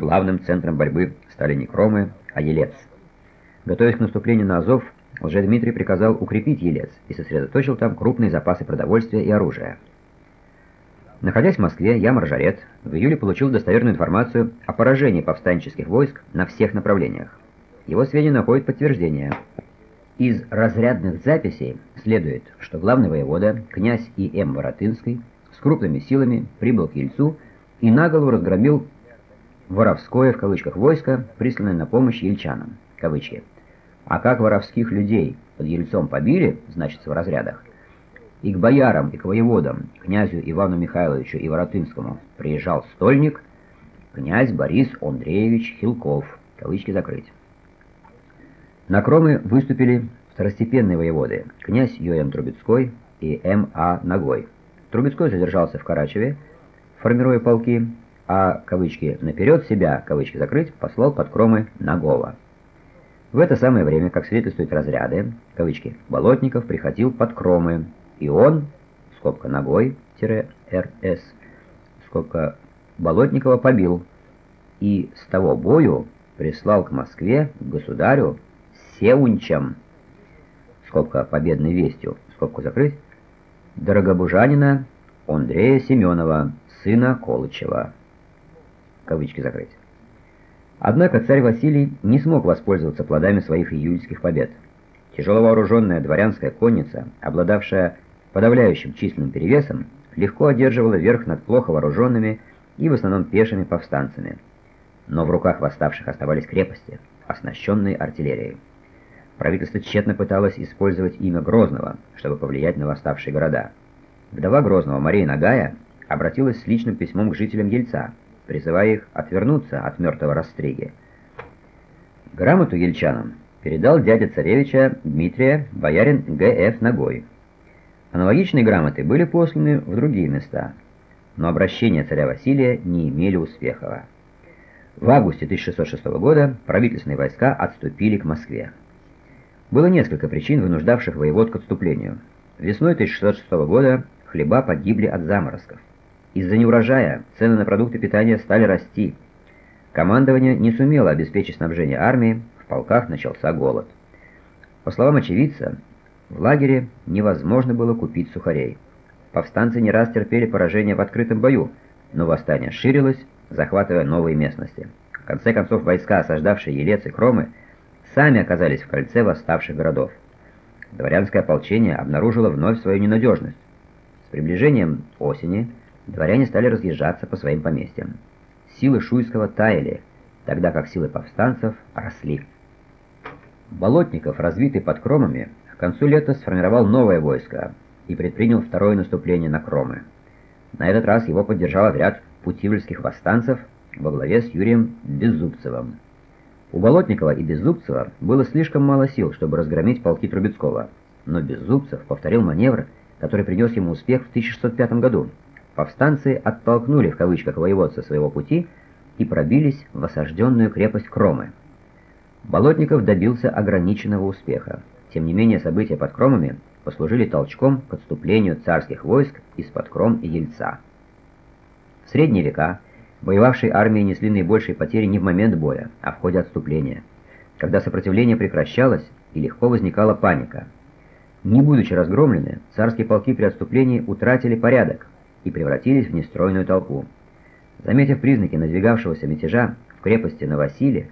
главным центром борьбы стали не Кромы, а Елец. Готовясь к наступлению на Азов, Лжедмитрий приказал укрепить Елец и сосредоточил там крупные запасы продовольствия и оружия. Находясь в Москве, я, Маржарет, в июле получил достоверную информацию о поражении повстанческих войск на всех направлениях. Его сведения находят подтверждение. Из разрядных записей следует, что главный воевода, князь И.М. Воротынский, с крупными силами прибыл к Ельцу и наголову разгромил «воровское» в кавычках войско, присланное на помощь ельчанам. Кавычки. А как воровских людей под Ельцом побили, значится в разрядах, и к боярам, и к воеводам, князю Ивану Михайловичу и Воротынскому приезжал стольник, князь Борис Андреевич Хилков, кавычки закрыть. На Кромы выступили второстепенные воеводы, князь Йоян Трубецкой и М.А. Ногой. Трубецкой задержался в Карачеве, формируя полки, а, кавычки, наперед себя, кавычки закрыть, послал под Кромы Нагова. В это самое время, как свидетельствуют разряды, кавычки, Болотников приходил под Кромы, и он, скобка ногой-РС, скобка Болотникова побил, и с того бою прислал к Москве, государю, Сеунчам, скобка победной вестью, скобку закрыть, дорогобужанина Андрея Семенова, сына Колычева, кавычки закрыть. Однако царь Василий не смог воспользоваться плодами своих июльских побед. Тяжело вооруженная дворянская конница, обладавшая подавляющим численным перевесом, легко одерживала верх над плохо вооруженными и в основном пешими повстанцами. Но в руках восставших оставались крепости, оснащенные артиллерией. Правительство тщетно пыталось использовать имя Грозного, чтобы повлиять на восставшие города. Вдова Грозного Мария Нагая обратилась с личным письмом к жителям Ельца, призывая их отвернуться от мертвого Растриги. Грамоту ельчанам передал дядя царевича Дмитрия, боярин Г.Ф. Ногой. Аналогичные грамоты были посланы в другие места, но обращения царя Василия не имели успеха. В августе 1606 года правительственные войска отступили к Москве. Было несколько причин, вынуждавших воевод к отступлению. Весной 1606 года хлеба погибли от заморозков. Из-за неурожая цены на продукты питания стали расти. Командование не сумело обеспечить снабжение армии, в полках начался голод. По словам очевидца, в лагере невозможно было купить сухарей. Повстанцы не раз терпели поражение в открытом бою, но восстание ширилось, захватывая новые местности. В конце концов, войска, осаждавшие Елец и Кромы, сами оказались в кольце восставших городов. Дворянское ополчение обнаружило вновь свою ненадежность. С приближением осени дворяне стали разъезжаться по своим поместьям. Силы Шуйского таяли, тогда как силы повстанцев росли. Болотников, развитый под Кромами, к концу лета сформировал новое войско и предпринял второе наступление на Кромы. На этот раз его поддержал отряд путивльских восстанцев во главе с Юрием Беззубцевым. У Болотникова и Беззубцева было слишком мало сил, чтобы разгромить полки Трубецкого, но Беззубцев повторил маневр, который принес ему успех в 1605 году. Повстанцы «оттолкнули» в кавычках воеводца своего пути и пробились в осажденную крепость Кромы. Болотников добился ограниченного успеха. Тем не менее, события под Кромами послужили толчком к отступлению царских войск из-под Кром и Ельца. В средние века воевавшие армии несли наибольшие потери не в момент боя, а в ходе отступления, когда сопротивление прекращалось и легко возникала паника. Не будучи разгромлены, царские полки при отступлении утратили порядок и превратились в нестройную толпу. Заметив признаки надвигавшегося мятежа в крепости Новосиле,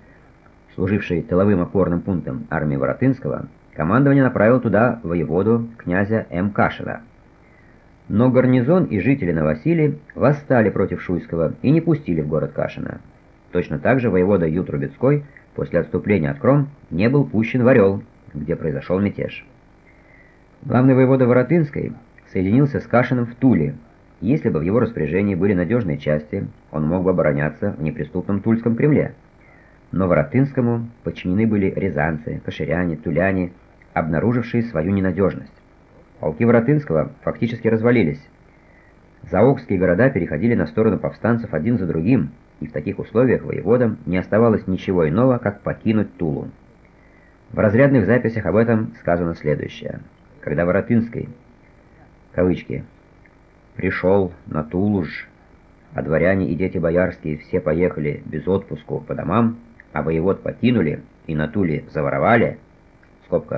служившей тыловым опорным пунктом армии Воротынского, командование направило туда воеводу князя М. Кашина. Но гарнизон и жители Новосилия восстали против Шуйского и не пустили в город Кашина. Точно так же воевода Ю Трубецкой после отступления от Кром не был пущен в Орел, где произошел мятеж. Главный воевода Воротынской соединился с Кашиным в Туле. Если бы в его распоряжении были надежные части, он мог бы обороняться в неприступном Тульском Кремле. Но Воротынскому подчинены были рязанцы, каширяне, туляне, обнаружившие свою ненадежность. Полки Воротынского фактически развалились. Заокские города переходили на сторону повстанцев один за другим, и в таких условиях воеводам не оставалось ничего иного, как покинуть Тулу. В разрядных записях об этом сказано следующее. Когда Воротынский, кавычки, пришел на Тулуж, а дворяне и дети боярские все поехали без отпуску по домам, а воевод покинули и на Туле заворовали, скобка